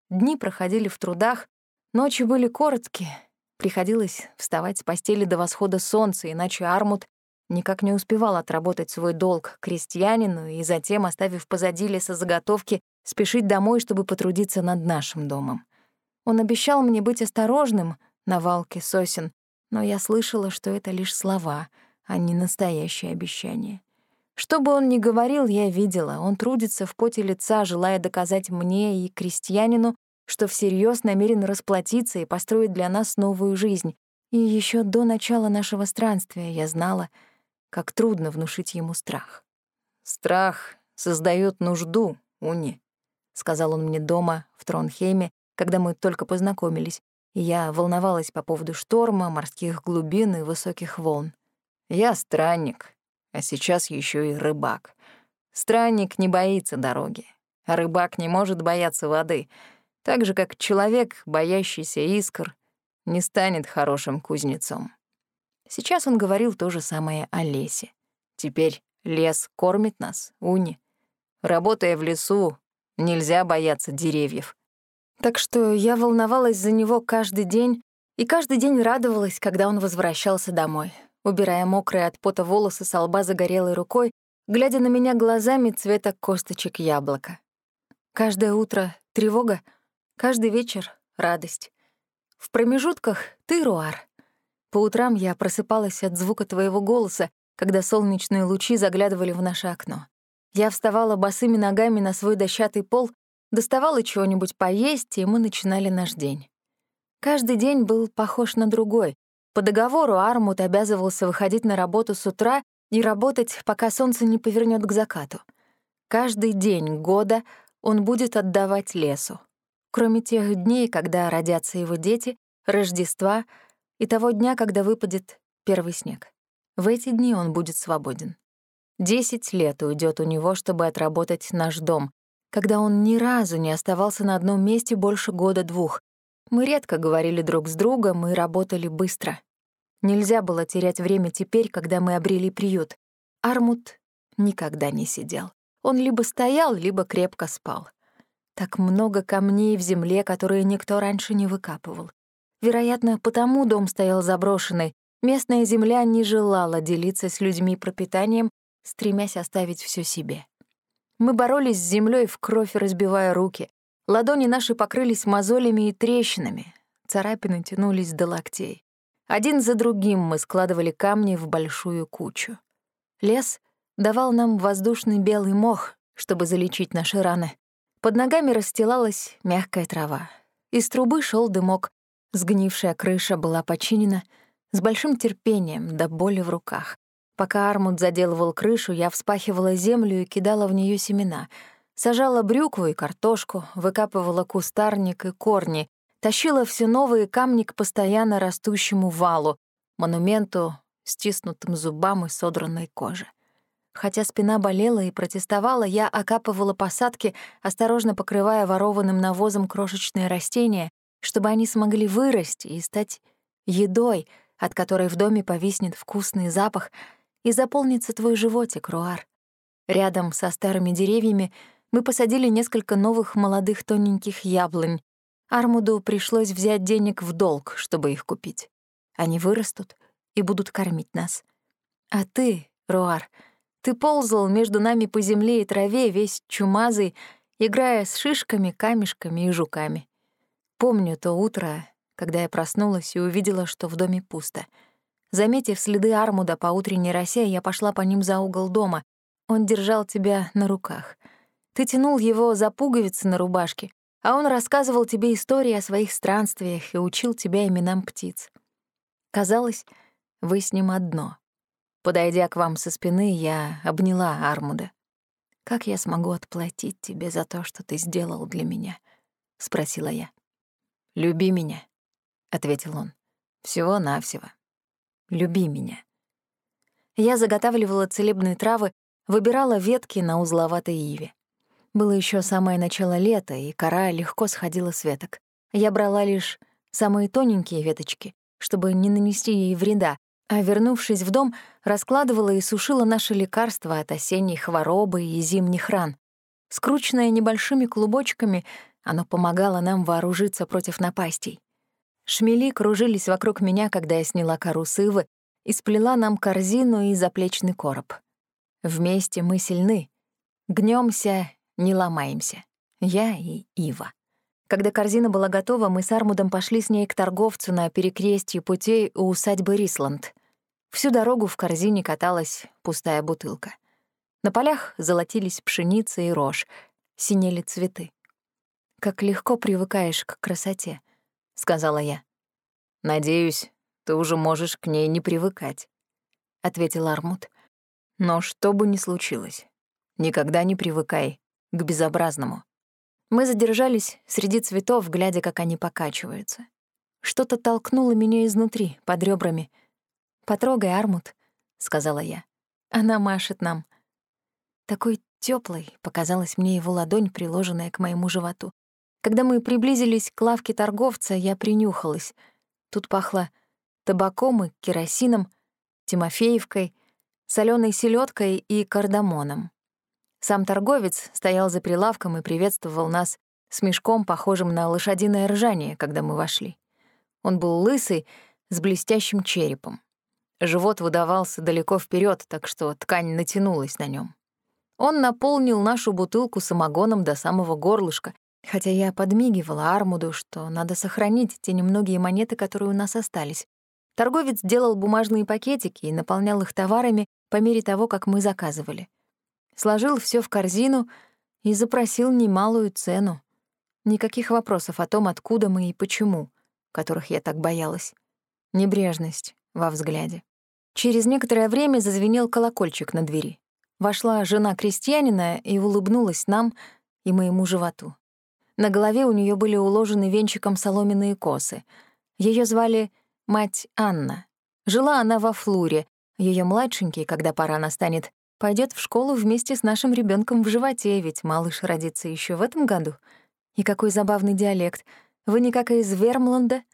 Дни проходили в трудах, ночи были короткие. Приходилось вставать с постели до восхода солнца, иначе Армут никак не успевал отработать свой долг крестьянину и затем, оставив позади лесозаготовки, спешить домой, чтобы потрудиться над нашим домом. Он обещал мне быть осторожным на валке сосен, но я слышала, что это лишь слова — а не настоящее обещание. Что бы он ни говорил, я видела, он трудится в поте лица, желая доказать мне и крестьянину, что всерьез намерен расплатиться и построить для нас новую жизнь. И еще до начала нашего странствия я знала, как трудно внушить ему страх. «Страх создает нужду, Уни», — сказал он мне дома в Тронхейме, когда мы только познакомились, и я волновалась по поводу шторма, морских глубин и высоких волн. Я странник, а сейчас еще и рыбак. Странник не боится дороги, а рыбак не может бояться воды, так же, как человек, боящийся искр, не станет хорошим кузнецом. Сейчас он говорил то же самое о лесе. Теперь лес кормит нас, Уни. Работая в лесу, нельзя бояться деревьев. Так что я волновалась за него каждый день и каждый день радовалась, когда он возвращался домой, убирая мокрые от пота волосы с лба загорелой рукой, глядя на меня глазами цвета косточек яблока. Каждое утро — тревога, каждый вечер — радость. В промежутках — ты, Руар. По утрам я просыпалась от звука твоего голоса, когда солнечные лучи заглядывали в наше окно. Я вставала босыми ногами на свой дощатый пол, доставала чего-нибудь поесть, и мы начинали наш день. Каждый день был похож на другой. По договору Армут обязывался выходить на работу с утра и работать, пока солнце не повернет к закату. Каждый день года он будет отдавать лесу. Кроме тех дней, когда родятся его дети, Рождества — и того дня, когда выпадет первый снег. В эти дни он будет свободен. Десять лет уйдет у него, чтобы отработать наш дом, когда он ни разу не оставался на одном месте больше года-двух. Мы редко говорили друг с другом и работали быстро. Нельзя было терять время теперь, когда мы обрели приют. Армут никогда не сидел. Он либо стоял, либо крепко спал. Так много камней в земле, которые никто раньше не выкапывал. Вероятно, потому дом стоял заброшенный. Местная земля не желала делиться с людьми пропитанием, стремясь оставить все себе. Мы боролись с землей в кровь, разбивая руки. Ладони наши покрылись мозолями и трещинами. Царапины тянулись до локтей. Один за другим мы складывали камни в большую кучу. Лес давал нам воздушный белый мох, чтобы залечить наши раны. Под ногами расстилалась мягкая трава. Из трубы шел дымок, Сгнившая крыша была починена с большим терпением до боли в руках. Пока Армуд заделывал крышу, я вспахивала землю и кидала в нее семена. Сажала брюкву и картошку, выкапывала кустарник и корни, тащила все новые камни к постоянно растущему валу, монументу, стиснутым зубам и содранной коже. Хотя спина болела и протестовала, я окапывала посадки, осторожно покрывая ворованным навозом крошечные растения, чтобы они смогли вырасти и стать едой, от которой в доме повиснет вкусный запах и заполнится твой животик, Руар. Рядом со старыми деревьями мы посадили несколько новых молодых тоненьких яблонь. Армуду пришлось взять денег в долг, чтобы их купить. Они вырастут и будут кормить нас. А ты, Руар, ты ползал между нами по земле и траве, весь чумазый, играя с шишками, камешками и жуками. Помню то утро, когда я проснулась и увидела, что в доме пусто. Заметив следы Армуда по утренней росе, я пошла по ним за угол дома. Он держал тебя на руках. Ты тянул его за пуговицы на рубашке, а он рассказывал тебе истории о своих странствиях и учил тебя именам птиц. Казалось, вы с ним одно. Подойдя к вам со спины, я обняла Армуда. «Как я смогу отплатить тебе за то, что ты сделал для меня?» — спросила я. «Люби меня», — ответил он. «Всего-навсего. Люби меня». Я заготавливала целебные травы, выбирала ветки на узловатой иве. Было еще самое начало лета, и кора легко сходила с веток. Я брала лишь самые тоненькие веточки, чтобы не нанести ей вреда, а, вернувшись в дом, раскладывала и сушила наши лекарства от осенней хворобы и зимних ран. Скрученная небольшими клубочками, оно помогало нам вооружиться против напастей. Шмели кружились вокруг меня, когда я сняла кору сывы и сплела нам корзину и заплечный короб. Вместе мы сильны. Гнемся, не ломаемся. Я и Ива. Когда корзина была готова, мы с Армудом пошли с ней к торговцу на перекрестье путей у усадьбы Рисланд. Всю дорогу в корзине каталась пустая бутылка. На полях золотились пшеница и рожь, синели цветы. «Как легко привыкаешь к красоте», — сказала я. «Надеюсь, ты уже можешь к ней не привыкать», — ответил Армут. «Но что бы ни случилось, никогда не привыкай к безобразному». Мы задержались среди цветов, глядя, как они покачиваются. Что-то толкнуло меня изнутри, под ребрами. «Потрогай, Армут», — сказала я. «Она машет нам». Такой теплой показалась мне его ладонь, приложенная к моему животу. Когда мы приблизились к лавке торговца, я принюхалась. Тут пахло табаком и керосином, Тимофеевкой, соленой селедкой и кардамоном. Сам торговец стоял за прилавком и приветствовал нас с мешком, похожим на лошадиное ржание, когда мы вошли. Он был лысый, с блестящим черепом. Живот выдавался далеко вперед, так что ткань натянулась на нем. Он наполнил нашу бутылку самогоном до самого горлышка, хотя я подмигивала Армуду, что надо сохранить те немногие монеты, которые у нас остались. Торговец делал бумажные пакетики и наполнял их товарами по мере того, как мы заказывали. Сложил все в корзину и запросил немалую цену. Никаких вопросов о том, откуда мы и почему, которых я так боялась. Небрежность во взгляде. Через некоторое время зазвенел колокольчик на двери. Вошла жена крестьянина и улыбнулась нам и моему животу. На голове у нее были уложены венчиком соломенные косы. Ее звали мать Анна. Жила она во Флуре. Ее младшенький, когда пора настанет, пойдет в школу вместе с нашим ребенком в животе, ведь малыш родится еще в этом году. И какой забавный диалект. Вы не как из Вермланда?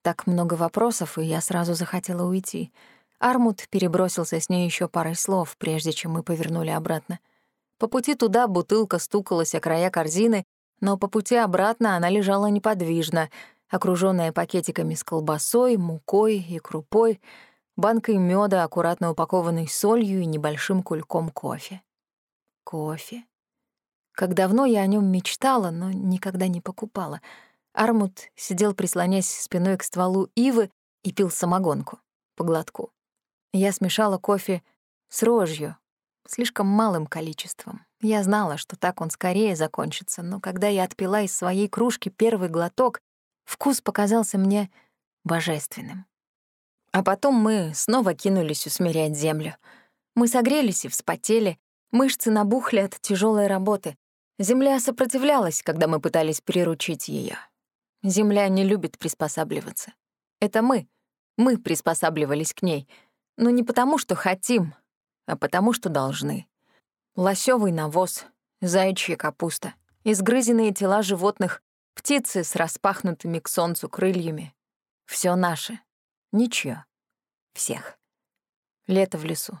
Так много вопросов, и я сразу захотела уйти. Армуд перебросился с ней еще парой слов, прежде чем мы повернули обратно. По пути туда бутылка стукалась о края корзины, но по пути обратно она лежала неподвижно, окружённая пакетиками с колбасой, мукой и крупой, банкой меда, аккуратно упакованной солью и небольшим кульком кофе. Кофе. Как давно я о нем мечтала, но никогда не покупала. Армуд сидел, прислонясь спиной к стволу ивы, и пил самогонку по глотку. Я смешала кофе с рожью, слишком малым количеством. Я знала, что так он скорее закончится, но когда я отпила из своей кружки первый глоток, вкус показался мне божественным. А потом мы снова кинулись усмирять землю. Мы согрелись и вспотели, мышцы набухли от тяжелой работы. Земля сопротивлялась, когда мы пытались приручить ее. Земля не любит приспосабливаться. Это мы, мы приспосабливались к ней — но не потому, что хотим, а потому, что должны. Лосёвый навоз, заячья капуста, изгрызенные тела животных, птицы с распахнутыми к солнцу крыльями. Все наше. Ничье. Всех. Лето в лесу.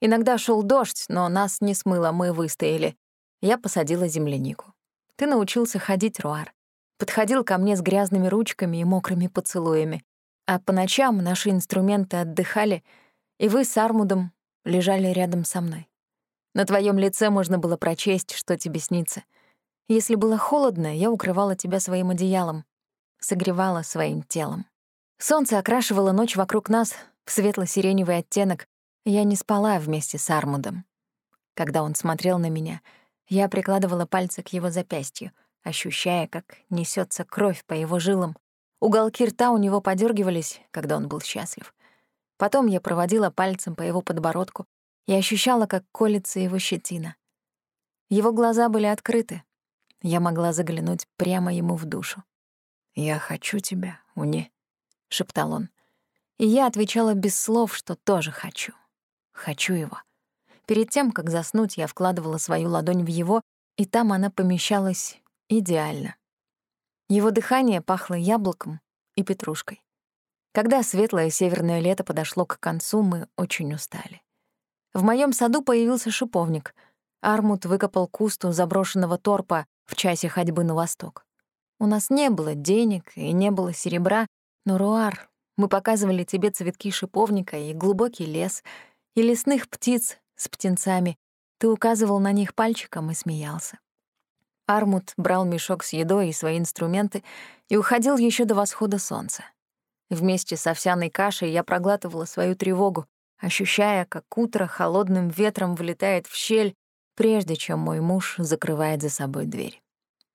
Иногда шел дождь, но нас не смыло, мы выстояли. Я посадила землянику. Ты научился ходить, Руар. Подходил ко мне с грязными ручками и мокрыми поцелуями. А по ночам наши инструменты отдыхали, и вы с Армудом лежали рядом со мной. На твоем лице можно было прочесть, что тебе снится. Если было холодно, я укрывала тебя своим одеялом, согревала своим телом. Солнце окрашивало ночь вокруг нас в светло-сиреневый оттенок. Я не спала вместе с Армудом. Когда он смотрел на меня, я прикладывала пальцы к его запястью, ощущая, как несется кровь по его жилам, Уголки рта у него подергивались, когда он был счастлив. Потом я проводила пальцем по его подбородку и ощущала, как колется его щетина. Его глаза были открыты. Я могла заглянуть прямо ему в душу. «Я хочу тебя, Уни», — шептал он. И я отвечала без слов, что тоже хочу. Хочу его. Перед тем, как заснуть, я вкладывала свою ладонь в его, и там она помещалась идеально. Его дыхание пахло яблоком и петрушкой. Когда светлое северное лето подошло к концу, мы очень устали. В моем саду появился шиповник. Армут выкопал куст у заброшенного торпа в часе ходьбы на восток. У нас не было денег и не было серебра, но, Руар, мы показывали тебе цветки шиповника и глубокий лес, и лесных птиц с птенцами. Ты указывал на них пальчиком и смеялся. Армут брал мешок с едой и свои инструменты и уходил еще до восхода солнца. Вместе с овсяной кашей я проглатывала свою тревогу, ощущая, как утро холодным ветром влетает в щель, прежде чем мой муж закрывает за собой дверь.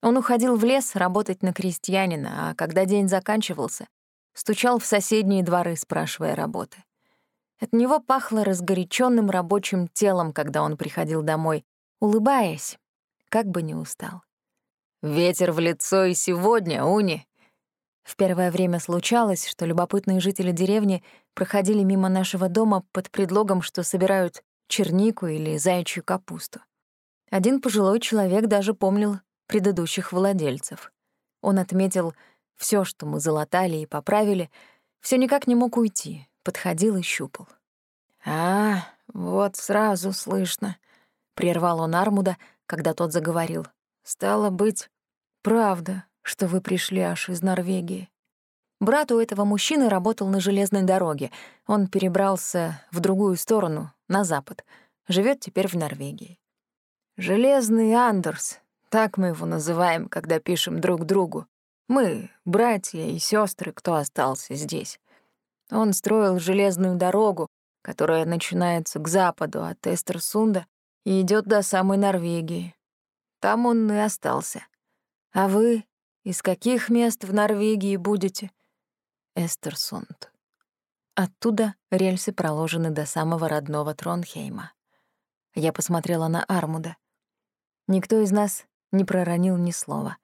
Он уходил в лес работать на крестьянина, а когда день заканчивался, стучал в соседние дворы, спрашивая работы. От него пахло разгоряченным рабочим телом, когда он приходил домой, улыбаясь, как бы не устал. «Ветер в лицо и сегодня, Уни!» В первое время случалось, что любопытные жители деревни проходили мимо нашего дома под предлогом, что собирают чернику или заячью капусту. Один пожилой человек даже помнил предыдущих владельцев. Он отметил все, что мы залатали и поправили, все никак не мог уйти, подходил и щупал. «А, вот сразу слышно», — прервал он Армуда, когда тот заговорил. «Стало быть, правда, что вы пришли аж из Норвегии». Брат у этого мужчины работал на железной дороге. Он перебрался в другую сторону, на запад. Живет теперь в Норвегии. «Железный Андерс», так мы его называем, когда пишем друг другу. Мы — братья и сестры, кто остался здесь. Он строил железную дорогу, которая начинается к западу от Эстерсунда и идет до самой Норвегии. Там он и остался. А вы из каких мест в Норвегии будете? Эстерсунд. Оттуда рельсы проложены до самого родного Тронхейма. Я посмотрела на Армуда. Никто из нас не проронил ни слова.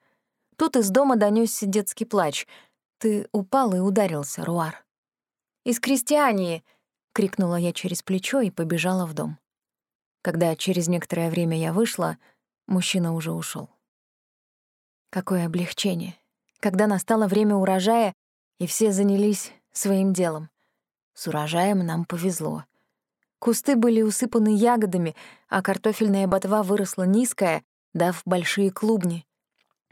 Тут из дома донёсся детский плач. «Ты упал и ударился, Руар». «Из крестьянии!» — крикнула я через плечо и побежала в дом. Когда через некоторое время я вышла, мужчина уже ушел. Какое облегчение, когда настало время урожая, и все занялись своим делом. С урожаем нам повезло. Кусты были усыпаны ягодами, а картофельная ботва выросла низкая, дав большие клубни.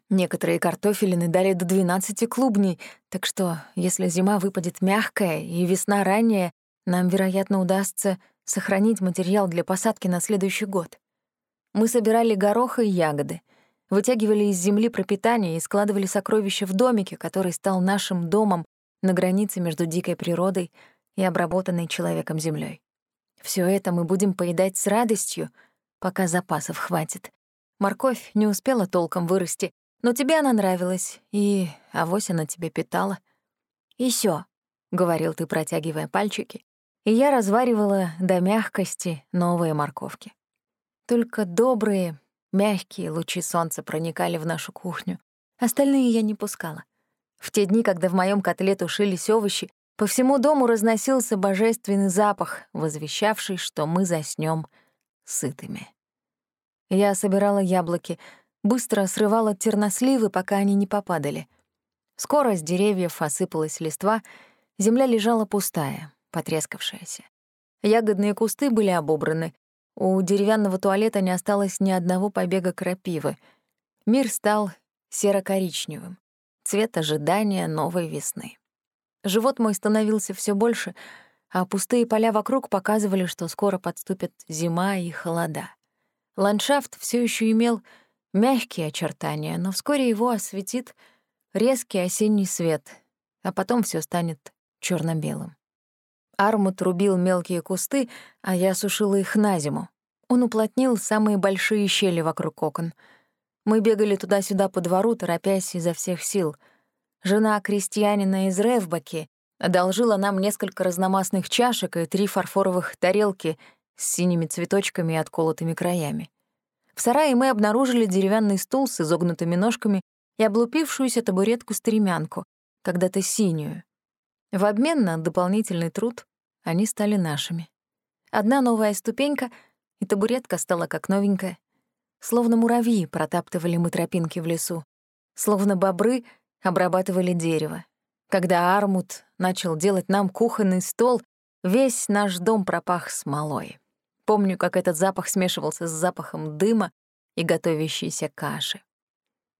Некоторые картофелины дали до 12 клубней, так что, если зима выпадет мягкая и весна ранняя, нам, вероятно, удастся сохранить материал для посадки на следующий год. Мы собирали горох и ягоды, вытягивали из земли пропитание и складывали сокровища в домике, который стал нашим домом на границе между дикой природой и обработанной человеком землей. Все это мы будем поедать с радостью, пока запасов хватит. Морковь не успела толком вырасти, но тебе она нравилась, и авось она тебе питала. «Ещё», — говорил ты, протягивая пальчики, и я разваривала до мягкости новые морковки. Только добрые, мягкие лучи солнца проникали в нашу кухню. Остальные я не пускала. В те дни, когда в моем котле тушились овощи, по всему дому разносился божественный запах, возвещавший, что мы заснём сытыми. Я собирала яблоки, быстро срывала терносливы, пока они не попадали. Скоро с деревьев осыпалась листва, земля лежала пустая, потрескавшаяся. Ягодные кусты были обобраны. У деревянного туалета не осталось ни одного побега крапивы. Мир стал серо-коричневым, цвет ожидания новой весны. Живот мой становился все больше, а пустые поля вокруг показывали, что скоро подступят зима и холода. Ландшафт все еще имел мягкие очертания, но вскоре его осветит резкий осенний свет, а потом все станет черно белым Армут рубил мелкие кусты, а я сушила их на зиму. Он уплотнил самые большие щели вокруг окон. Мы бегали туда-сюда по двору, торопясь изо всех сил. Жена крестьянина из Ревбаки одолжила нам несколько разномастных чашек и три фарфоровых тарелки с синими цветочками и отколотыми краями. В сарае мы обнаружили деревянный стул с изогнутыми ножками и облупившуюся табуретку-стремянку, когда-то синюю. В обмен на дополнительный труд они стали нашими. Одна новая ступенька, и табуретка стала как новенькая. Словно муравьи протаптывали мы тропинки в лесу, словно бобры обрабатывали дерево. Когда Армут начал делать нам кухонный стол, весь наш дом пропах смолой. Помню, как этот запах смешивался с запахом дыма и готовящейся каши.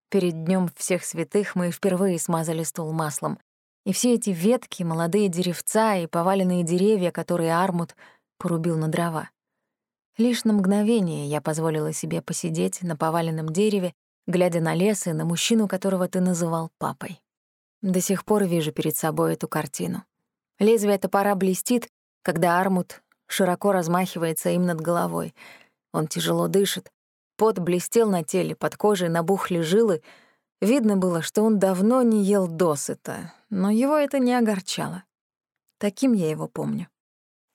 Перед днем всех святых мы впервые смазали стол маслом. И все эти ветки, молодые деревца и поваленные деревья, которые Армут порубил на дрова. Лишь на мгновение я позволила себе посидеть на поваленном дереве, глядя на лес и на мужчину, которого ты называл папой. До сих пор вижу перед собой эту картину. Лезвие топора блестит, когда Армут широко размахивается им над головой. Он тяжело дышит. Пот блестел на теле, под кожей набухли жилы. Видно было, что он давно не ел досыта, но его это не огорчало. Таким я его помню.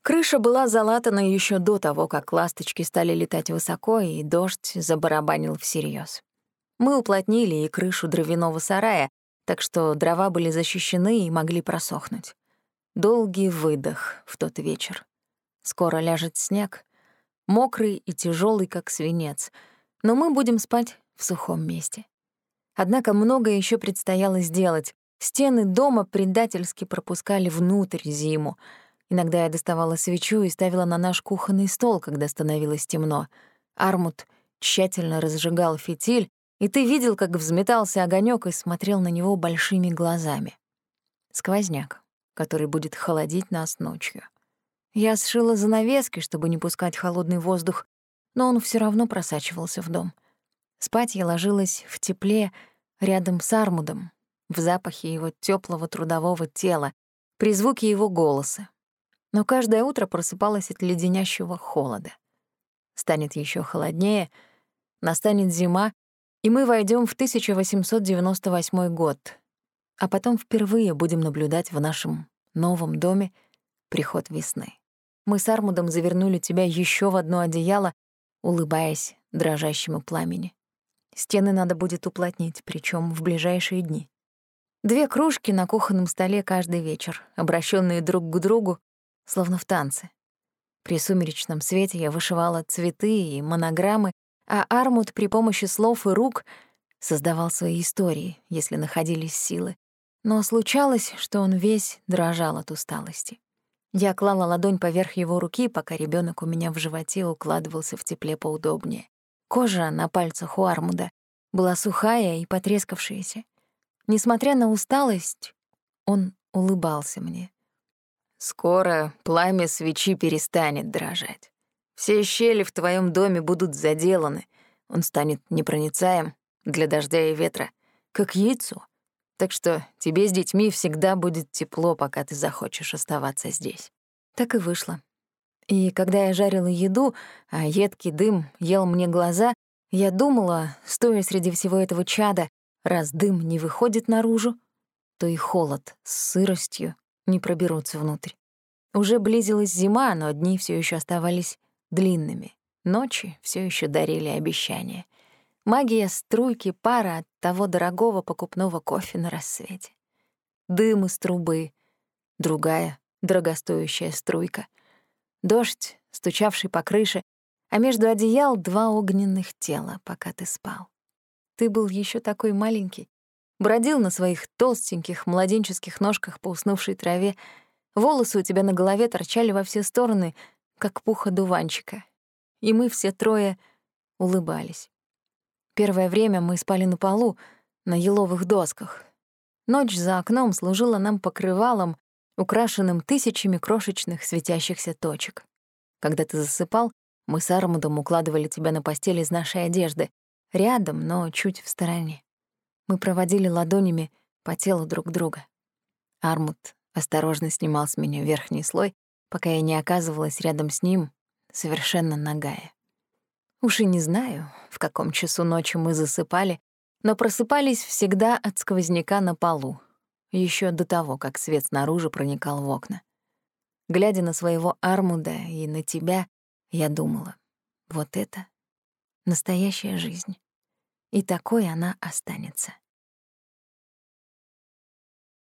Крыша была залатана еще до того, как ласточки стали летать высоко, и дождь забарабанил всерьез. Мы уплотнили и крышу дровяного сарая, так что дрова были защищены и могли просохнуть. Долгий выдох в тот вечер. Скоро ляжет снег, мокрый и тяжелый, как свинец, но мы будем спать в сухом месте. Однако многое еще предстояло сделать. Стены дома предательски пропускали внутрь зиму. Иногда я доставала свечу и ставила на наш кухонный стол, когда становилось темно. Армут тщательно разжигал фитиль, и ты видел, как взметался огонек и смотрел на него большими глазами. Сквозняк, который будет холодить нас ночью. Я сшила занавески, чтобы не пускать холодный воздух, но он все равно просачивался в дом. Спать я ложилась в тепле рядом с Армудом, в запахе его теплого трудового тела, при звуке его голоса. Но каждое утро просыпалась от леденящего холода. Станет еще холоднее, настанет зима, и мы войдем в 1898 год, а потом впервые будем наблюдать в нашем новом доме приход весны. Мы с Армудом завернули тебя еще в одно одеяло, улыбаясь дрожащему пламени. Стены надо будет уплотнить, причем в ближайшие дни. Две кружки на кухонном столе каждый вечер, обращенные друг к другу, словно в танце. При сумеречном свете я вышивала цветы и монограммы, а Армуд при помощи слов и рук создавал свои истории, если находились силы. Но случалось, что он весь дрожал от усталости. Я клала ладонь поверх его руки, пока ребенок у меня в животе укладывался в тепле поудобнее. Кожа на пальцах у Армуда была сухая и потрескавшаяся. Несмотря на усталость, он улыбался мне. «Скоро пламя свечи перестанет дрожать. Все щели в твоем доме будут заделаны. Он станет непроницаем для дождя и ветра, как яйцо. Так что тебе с детьми всегда будет тепло, пока ты захочешь оставаться здесь». Так и вышло. И когда я жарила еду, а едкий дым ел мне глаза, я думала, стоя среди всего этого чада, раз дым не выходит наружу, то и холод с сыростью не проберутся внутрь. Уже близилась зима, но дни все еще оставались длинными. Ночи все еще дарили обещания. Магия струйки пара от того дорогого покупного кофе на рассвете. Дым из трубы, другая дорогостоящая струйка. Дождь, стучавший по крыше, а между одеял два огненных тела, пока ты спал. Ты был еще такой маленький, бродил на своих толстеньких младенческих ножках по уснувшей траве, волосы у тебя на голове торчали во все стороны, как пуха дуванчика. И мы все трое улыбались. Первое время мы спали на полу, на еловых досках. Ночь за окном служила нам покрывалом, украшенным тысячами крошечных светящихся точек. Когда ты засыпал, мы с Армудом укладывали тебя на постель из нашей одежды, рядом, но чуть в стороне. Мы проводили ладонями по телу друг друга. Армуд осторожно снимал с меня верхний слой, пока я не оказывалась рядом с ним, совершенно нагая. Уж и не знаю, в каком часу ночи мы засыпали, но просыпались всегда от сквозняка на полу, еще до того, как свет снаружи проникал в окна. Глядя на своего Армуда и на тебя, я думала, вот это настоящая жизнь. И такой она останется.